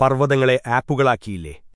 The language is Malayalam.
പർവതങ്ങളെ ആപ്പുകളാക്കിയില്ലേ?